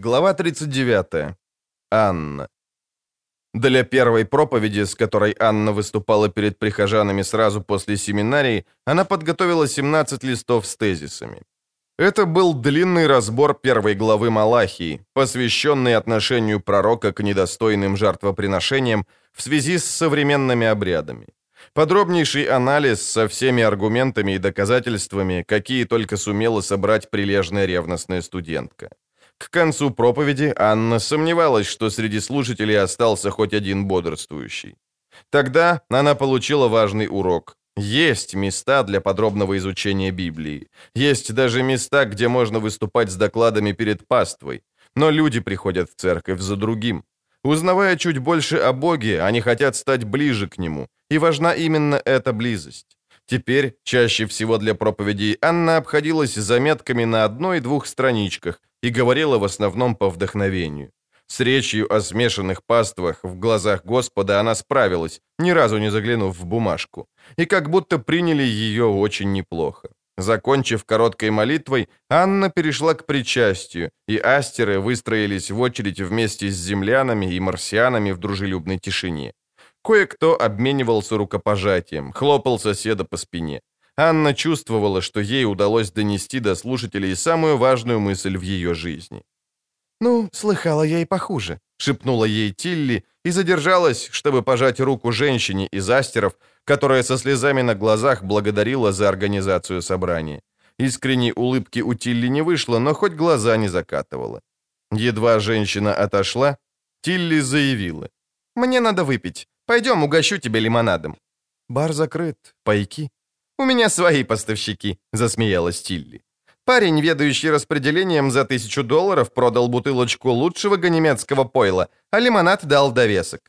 Глава 39. Анна. Для первой проповеди, с которой Анна выступала перед прихожанами сразу после семинарии, она подготовила 17 листов с тезисами. Это был длинный разбор первой главы Малахии, посвященный отношению пророка к недостойным жертвоприношениям в связи с современными обрядами. Подробнейший анализ со всеми аргументами и доказательствами, какие только сумела собрать прилежная ревностная студентка. К концу проповеди Анна сомневалась, что среди слушателей остался хоть один бодрствующий. Тогда она получила важный урок. Есть места для подробного изучения Библии. Есть даже места, где можно выступать с докладами перед паствой. Но люди приходят в церковь за другим. Узнавая чуть больше о Боге, они хотят стать ближе к Нему. И важна именно эта близость. Теперь, чаще всего для проповедей, Анна обходилась заметками на одной-двух страничках, и говорила в основном по вдохновению. С речью о смешанных паствах в глазах Господа она справилась, ни разу не заглянув в бумажку, и как будто приняли ее очень неплохо. Закончив короткой молитвой, Анна перешла к причастию, и астеры выстроились в очередь вместе с землянами и марсианами в дружелюбной тишине. Кое-кто обменивался рукопожатием, хлопал соседа по спине. Анна чувствовала, что ей удалось донести до слушателей самую важную мысль в ее жизни. «Ну, слыхала я и похуже», — шепнула ей Тилли и задержалась, чтобы пожать руку женщине из астеров, которая со слезами на глазах благодарила за организацию собрания. Искренней улыбки у Тилли не вышло, но хоть глаза не закатывала. Едва женщина отошла, Тилли заявила. «Мне надо выпить. Пойдем, угощу тебя лимонадом». «Бар закрыт. Пайки». «У меня свои поставщики», — засмеялась Тилли. Парень, ведающий распределением за тысячу долларов, продал бутылочку лучшего ганемецкого пойла, а лимонад дал довесок.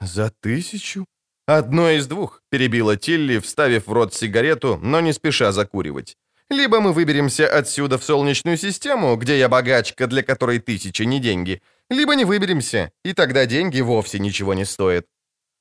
«За тысячу?» «Одно из двух», — перебила Тилли, вставив в рот сигарету, но не спеша закуривать. «Либо мы выберемся отсюда в Солнечную систему, где я богачка, для которой тысяча не деньги, либо не выберемся, и тогда деньги вовсе ничего не стоят».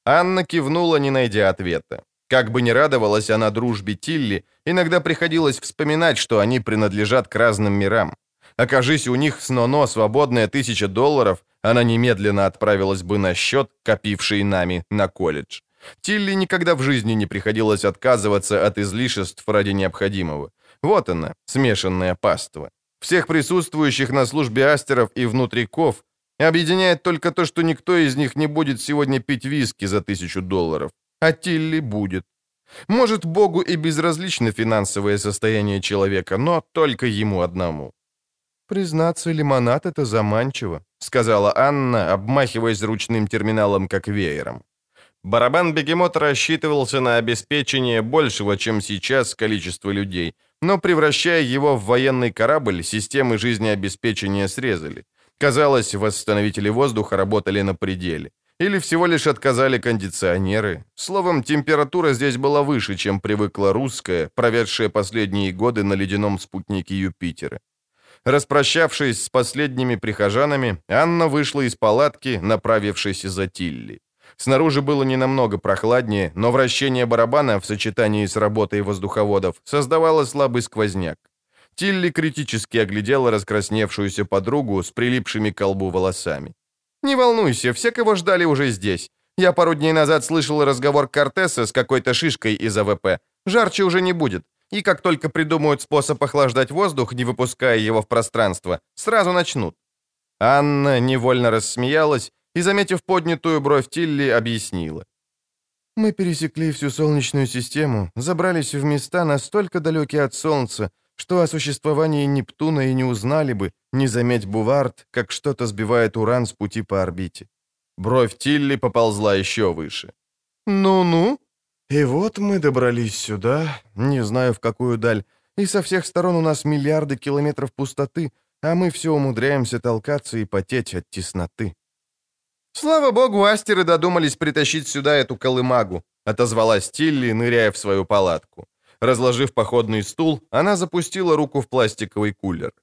Анна кивнула, не найдя ответа. Как бы ни радовалась она дружбе Тилли, иногда приходилось вспоминать, что они принадлежат к разным мирам. Окажись у них с Ноно свободная тысяча долларов, она немедленно отправилась бы на счет, копивший нами на колледж. Тилли никогда в жизни не приходилось отказываться от излишеств ради необходимого. Вот она, смешанная паства. Всех присутствующих на службе астеров и внутриков объединяет только то, что никто из них не будет сегодня пить виски за тысячу долларов а Тилли будет. Может, Богу и безразлично финансовое состояние человека, но только ему одному. «Признаться, лимонад — это заманчиво», — сказала Анна, обмахиваясь ручным терминалом как веером. Барабан бегемота рассчитывался на обеспечение большего, чем сейчас, количества людей, но, превращая его в военный корабль, системы жизнеобеспечения срезали. Казалось, восстановители воздуха работали на пределе. Или всего лишь отказали кондиционеры. Словом, температура здесь была выше, чем привыкла русская, проведшая последние годы на ледяном спутнике Юпитера. Распрощавшись с последними прихожанами, Анна вышла из палатки, направившись за Тилли. Снаружи было не намного прохладнее, но вращение барабана в сочетании с работой воздуховодов создавало слабый сквозняк. Тилли критически оглядела раскрасневшуюся подругу с прилипшими к колбу волосами. «Не волнуйся, все, кого ждали, уже здесь. Я пару дней назад слышал разговор Кортеса с какой-то шишкой из АВП. Жарче уже не будет. И как только придумают способ охлаждать воздух, не выпуская его в пространство, сразу начнут». Анна невольно рассмеялась и, заметив поднятую бровь Тилли, объяснила. «Мы пересекли всю Солнечную систему, забрались в места настолько далекие от Солнца, что о существовании Нептуна и не узнали бы, не заметь Бувард, как что-то сбивает Уран с пути по орбите. Бровь Тилли поползла еще выше. «Ну-ну?» «И вот мы добрались сюда, не знаю в какую даль, и со всех сторон у нас миллиарды километров пустоты, а мы все умудряемся толкаться и потеть от тесноты». «Слава богу, астеры додумались притащить сюда эту колымагу», отозвалась Тилли, ныряя в свою палатку. Разложив походный стул, она запустила руку в пластиковый кулер.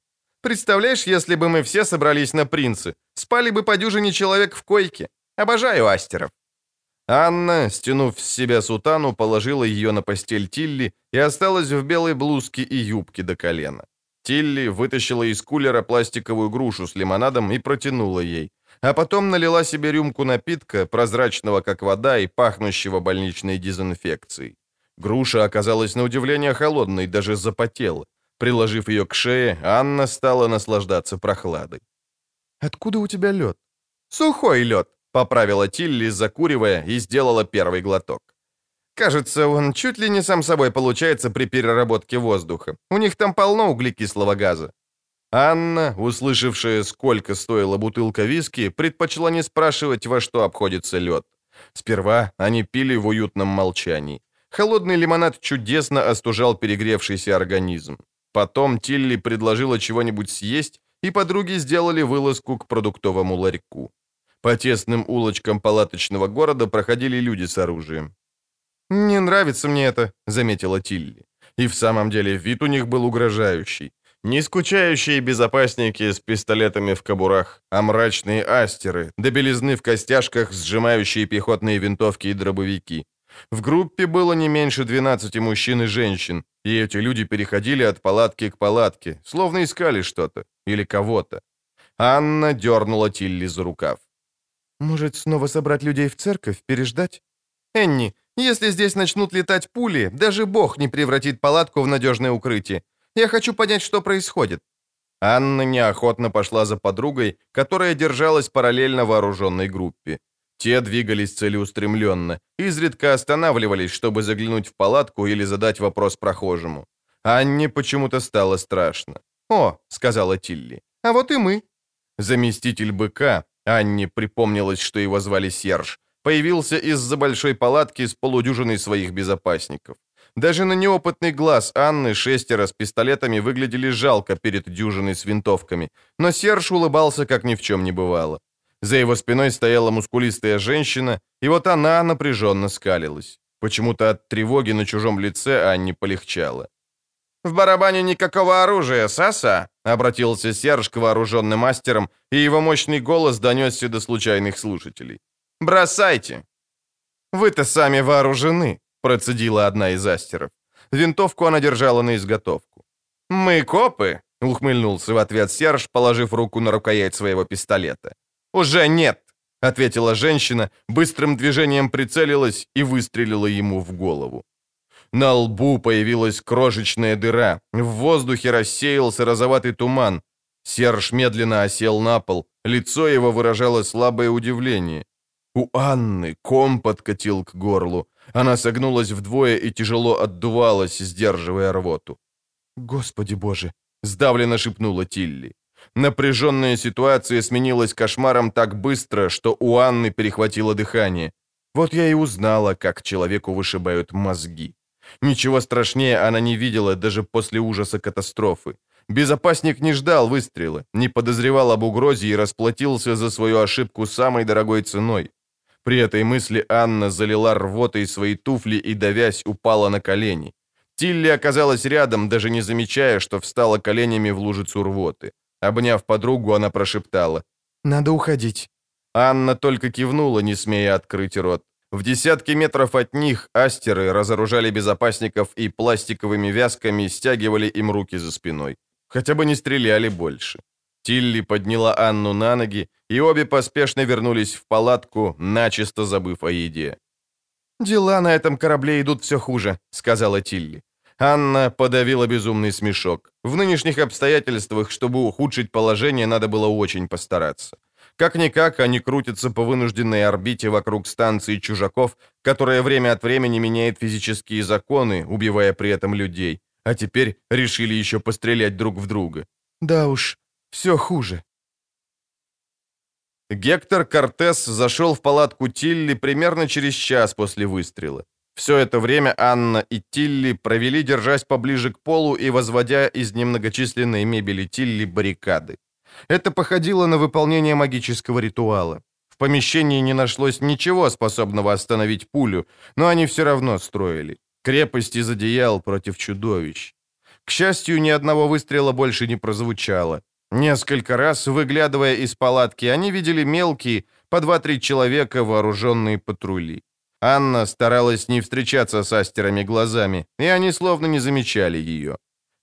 «Представляешь, если бы мы все собрались на принцы, спали бы по дюжине человек в койке. Обожаю астеров». Анна, стянув с себя сутану, положила ее на постель Тилли и осталась в белой блузке и юбке до колена. Тилли вытащила из кулера пластиковую грушу с лимонадом и протянула ей, а потом налила себе рюмку напитка, прозрачного как вода и пахнущего больничной дезинфекцией. Груша оказалась на удивление холодной, даже запотела. Приложив ее к шее, Анна стала наслаждаться прохладой. «Откуда у тебя лед?» «Сухой лед», — поправила Тилли, закуривая, и сделала первый глоток. «Кажется, он чуть ли не сам собой получается при переработке воздуха. У них там полно углекислого газа». Анна, услышавшая, сколько стоила бутылка виски, предпочла не спрашивать, во что обходится лед. Сперва они пили в уютном молчании. Холодный лимонад чудесно остужал перегревшийся организм. Потом Тилли предложила чего-нибудь съесть, и подруги сделали вылазку к продуктовому ларьку. По тесным улочкам палаточного города проходили люди с оружием. «Не нравится мне это», — заметила Тилли. И в самом деле вид у них был угрожающий. Не скучающие безопасники с пистолетами в кобурах, а мрачные астеры, до белизны в костяшках, сжимающие пехотные винтовки и дробовики. В группе было не меньше 12 мужчин и женщин, и эти люди переходили от палатки к палатке, словно искали что-то или кого-то. Анна дернула Тилли за рукав. «Может, снова собрать людей в церковь, переждать?» «Энни, если здесь начнут летать пули, даже Бог не превратит палатку в надежное укрытие. Я хочу понять, что происходит». Анна неохотно пошла за подругой, которая держалась параллельно вооруженной группе. Те двигались целеустремленно, изредка останавливались, чтобы заглянуть в палатку или задать вопрос прохожему. Анне почему-то стало страшно. «О», — сказала Тилли, — «а вот и мы». Заместитель быка, Анне припомнилось, что его звали Серж, появился из-за большой палатки с полудюжиной своих безопасников. Даже на неопытный глаз Анны шестеро с пистолетами выглядели жалко перед дюжиной с винтовками, но Серж улыбался, как ни в чем не бывало. За его спиной стояла мускулистая женщина, и вот она напряженно скалилась. Почему-то от тревоги на чужом лице Анне полегчало. «В барабане никакого оружия, Саса!» — обратился Серж к вооруженным мастерам, и его мощный голос донесся до случайных слушателей. «Бросайте!» «Вы-то сами вооружены!» — процедила одна из астеров. Винтовку она держала на изготовку. «Мы копы!» — ухмыльнулся в ответ Серж, положив руку на рукоять своего пистолета. «Уже нет!» — ответила женщина, быстрым движением прицелилась и выстрелила ему в голову. На лбу появилась крошечная дыра, в воздухе рассеялся розоватый туман. Серж медленно осел на пол, лицо его выражало слабое удивление. У Анны ком подкатил к горлу. Она согнулась вдвое и тяжело отдувалась, сдерживая рвоту. «Господи боже!» — сдавленно шепнула Тилли. Напряженная ситуация сменилась кошмаром так быстро, что у Анны перехватило дыхание. Вот я и узнала, как человеку вышибают мозги. Ничего страшнее она не видела даже после ужаса катастрофы. Безопасник не ждал выстрела, не подозревал об угрозе и расплатился за свою ошибку самой дорогой ценой. При этой мысли Анна залила рвотой свои туфли и, давясь, упала на колени. Тилли оказалась рядом, даже не замечая, что встала коленями в лужицу рвоты. Обняв подругу, она прошептала. «Надо уходить». Анна только кивнула, не смея открыть рот. В десятки метров от них астеры разоружали безопасников и пластиковыми вязками стягивали им руки за спиной. Хотя бы не стреляли больше. Тилли подняла Анну на ноги, и обе поспешно вернулись в палатку, начисто забыв о еде. «Дела на этом корабле идут все хуже», — сказала Тилли. Анна подавила безумный смешок. В нынешних обстоятельствах, чтобы ухудшить положение, надо было очень постараться. Как-никак они крутятся по вынужденной орбите вокруг станции чужаков, которая время от времени меняет физические законы, убивая при этом людей. А теперь решили еще пострелять друг в друга. Да уж, все хуже. Гектор Кортес зашел в палатку Тилли примерно через час после выстрела. Все это время Анна и Тилли провели, держась поближе к полу и возводя из немногочисленной мебели Тилли баррикады. Это походило на выполнение магического ритуала. В помещении не нашлось ничего, способного остановить пулю, но они все равно строили. Крепость из одеял против чудовищ. К счастью, ни одного выстрела больше не прозвучало. Несколько раз, выглядывая из палатки, они видели мелкие, по два-три человека, вооруженные патрули. Анна старалась не встречаться с астерами глазами, и они словно не замечали ее.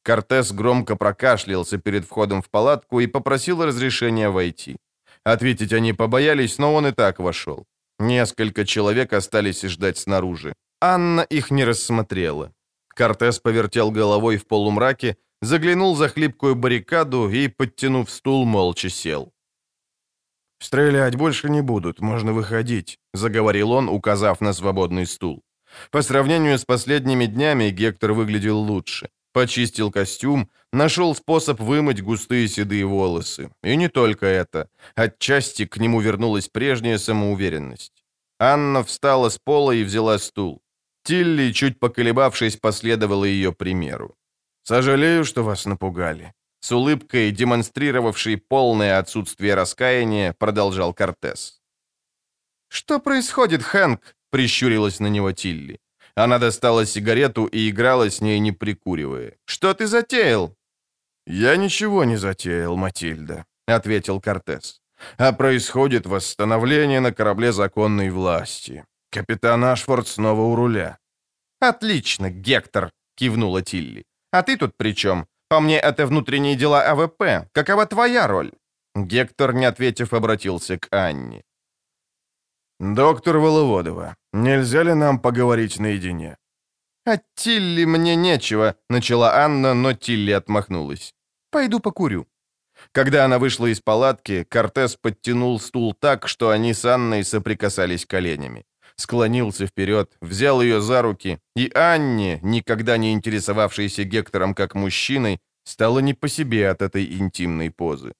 Кортес громко прокашлялся перед входом в палатку и попросил разрешения войти. Ответить они побоялись, но он и так вошел. Несколько человек остались ждать снаружи. Анна их не рассмотрела. Кортес повертел головой в полумраке, заглянул за хлипкую баррикаду и, подтянув стул, молча сел. «Стрелять больше не будут, можно выходить», — заговорил он, указав на свободный стул. По сравнению с последними днями Гектор выглядел лучше. Почистил костюм, нашел способ вымыть густые седые волосы. И не только это. Отчасти к нему вернулась прежняя самоуверенность. Анна встала с пола и взяла стул. Тилли, чуть поколебавшись, последовала ее примеру. «Сожалею, что вас напугали». С улыбкой, демонстрировавшей полное отсутствие раскаяния, продолжал Кортес. «Что происходит, Хэнк?» — прищурилась на него Тилли. Она достала сигарету и играла с ней, не прикуривая. «Что ты затеял?» «Я ничего не затеял, Матильда», — ответил Кортес. «А происходит восстановление на корабле законной власти. Капитан Ашфорд снова у руля». «Отлично, Гектор», — кивнула Тилли. «А ты тут при чем? По мне, это внутренние дела АВП. Какова твоя роль?» Гектор, не ответив, обратился к Анне. «Доктор Воловодова, нельзя ли нам поговорить наедине?» «От Тилли мне нечего», — начала Анна, но Тилли отмахнулась. «Пойду покурю». Когда она вышла из палатки, Кортес подтянул стул так, что они с Анной соприкасались коленями. Склонился вперед, взял ее за руки, и Анне, никогда не интересовавшейся Гектором как мужчиной, стало не по себе от этой интимной позы.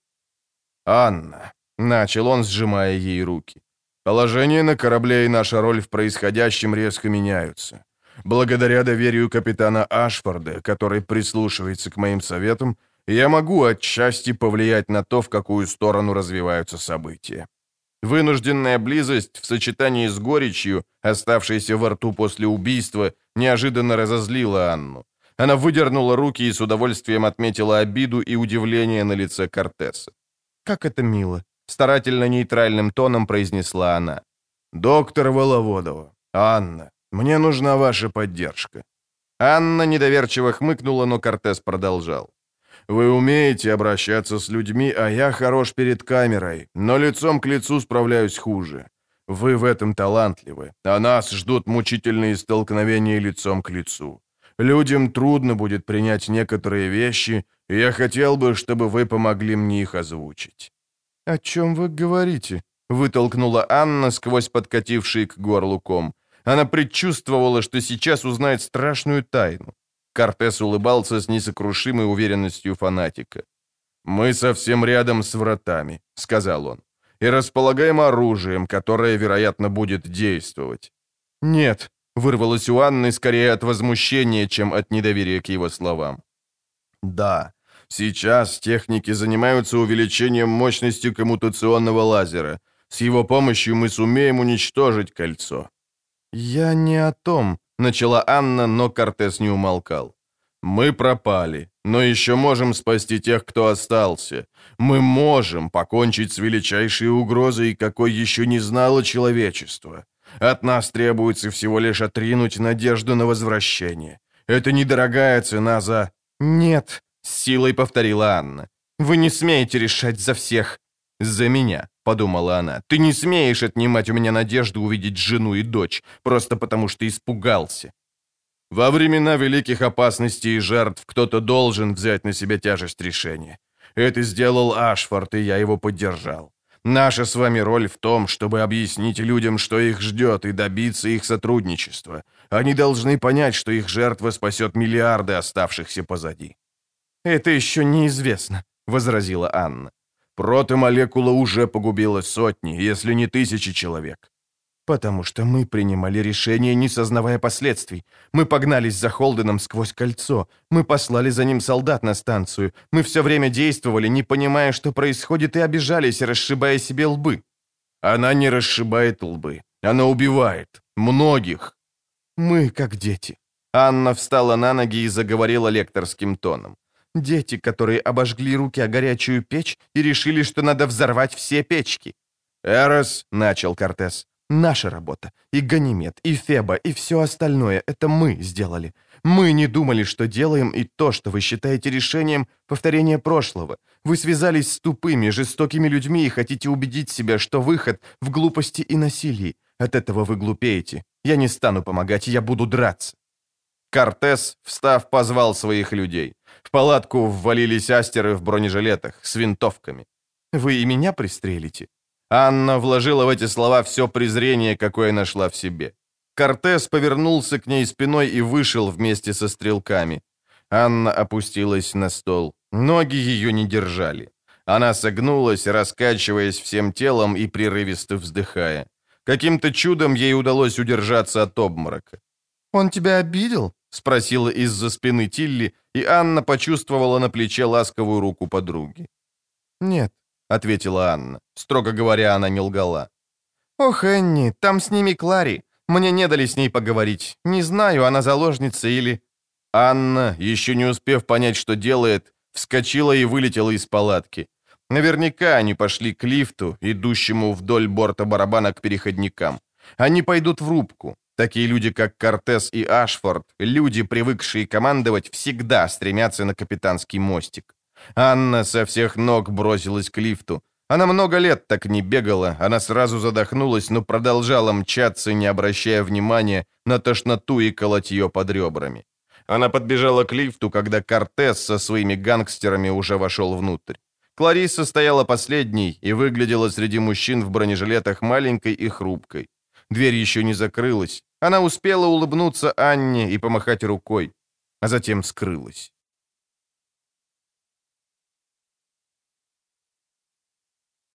«Анна», — начал он, сжимая ей руки, Положение на корабле и наша роль в происходящем резко меняются. Благодаря доверию капитана Ашфорда, который прислушивается к моим советам, я могу отчасти повлиять на то, в какую сторону развиваются события. Вынужденная близость в сочетании с горечью, оставшейся во рту после убийства, неожиданно разозлила Анну. Она выдернула руки и с удовольствием отметила обиду и удивление на лице Кортеса. «Как это мило!» Старательно нейтральным тоном произнесла она. «Доктор Воловодова, Анна, мне нужна ваша поддержка». Анна недоверчиво хмыкнула, но Кортес продолжал. «Вы умеете обращаться с людьми, а я хорош перед камерой, но лицом к лицу справляюсь хуже. Вы в этом талантливы, а нас ждут мучительные столкновения лицом к лицу. Людям трудно будет принять некоторые вещи, и я хотел бы, чтобы вы помогли мне их озвучить». «О чем вы говорите?» — вытолкнула Анна сквозь подкативший к горлу ком. Она предчувствовала, что сейчас узнает страшную тайну. Кортес улыбался с несокрушимой уверенностью фанатика. «Мы совсем рядом с вратами», — сказал он, «и располагаем оружием, которое, вероятно, будет действовать». «Нет», — вырвалось у Анны скорее от возмущения, чем от недоверия к его словам. «Да, Сейчас техники занимаются увеличением мощности коммутационного лазера. С его помощью мы сумеем уничтожить кольцо». «Я не о том», — начала Анна, но Кортес не умолкал. «Мы пропали, но еще можем спасти тех, кто остался. Мы можем покончить с величайшей угрозой, какой еще не знало человечество. От нас требуется всего лишь отринуть надежду на возвращение. Это недорогая цена за...» «Нет», с силой повторила Анна. «Вы не смеете решать за всех. За меня», — подумала она. «Ты не смеешь отнимать у меня надежду увидеть жену и дочь, просто потому что испугался». Во времена великих опасностей и жертв кто-то должен взять на себя тяжесть решения. Это сделал Ашфорд, и я его поддержал. Наша с вами роль в том, чтобы объяснить людям, что их ждет, и добиться их сотрудничества. Они должны понять, что их жертва спасет миллиарды оставшихся позади. «Это еще неизвестно», — возразила Анна. «Протомолекула уже погубила сотни, если не тысячи человек». «Потому что мы принимали решение, не сознавая последствий. Мы погнались за Холденом сквозь кольцо. Мы послали за ним солдат на станцию. Мы все время действовали, не понимая, что происходит, и обижались, расшибая себе лбы». «Она не расшибает лбы. Она убивает. Многих». «Мы как дети». Анна встала на ноги и заговорила лекторским тоном. Дети, которые обожгли руки о горячую печь и решили, что надо взорвать все печки. «Эрос», — начал Кортес. Наша работа. И Ганимед, и Феба, и все остальное — это мы сделали. Мы не думали, что делаем, и то, что вы считаете решением, повторение прошлого. Вы связались с тупыми, жестокими людьми и хотите убедить себя, что выход в глупости и насилии. От этого вы глупеете. Я не стану помогать, я буду драться». Кортес, встав, позвал своих людей. В палатку ввалились астеры в бронежилетах с винтовками. «Вы и меня пристрелите?» Анна вложила в эти слова все презрение, какое нашла в себе. Кортес повернулся к ней спиной и вышел вместе со стрелками. Анна опустилась на стол. Ноги ее не держали. Она согнулась, раскачиваясь всем телом и прерывисто вздыхая. Каким-то чудом ей удалось удержаться от обморока. «Он тебя обидел?» — спросила из-за спины Тилли, и Анна почувствовала на плече ласковую руку подруги. «Нет», — ответила Анна. Строго говоря, она не лгала. «Ох, Энни, там с ними Клари. Мне не дали с ней поговорить. Не знаю, она заложница или...» Анна, еще не успев понять, что делает, вскочила и вылетела из палатки. Наверняка они пошли к лифту, идущему вдоль борта барабана к переходникам. Они пойдут в рубку. Такие люди, как Кортес и Ашфорд, люди, привыкшие командовать, всегда стремятся на капитанский мостик. Анна со всех ног бросилась к лифту. Она много лет так не бегала, она сразу задохнулась, но продолжала мчаться, не обращая внимания на тошноту и колотье под ребрами. Она подбежала к лифту, когда Кортес со своими гангстерами уже вошел внутрь. Клариса стояла последней и выглядела среди мужчин в бронежилетах маленькой и хрупкой. Дверь еще не закрылась. Она успела улыбнуться Анне и помахать рукой, а затем скрылась.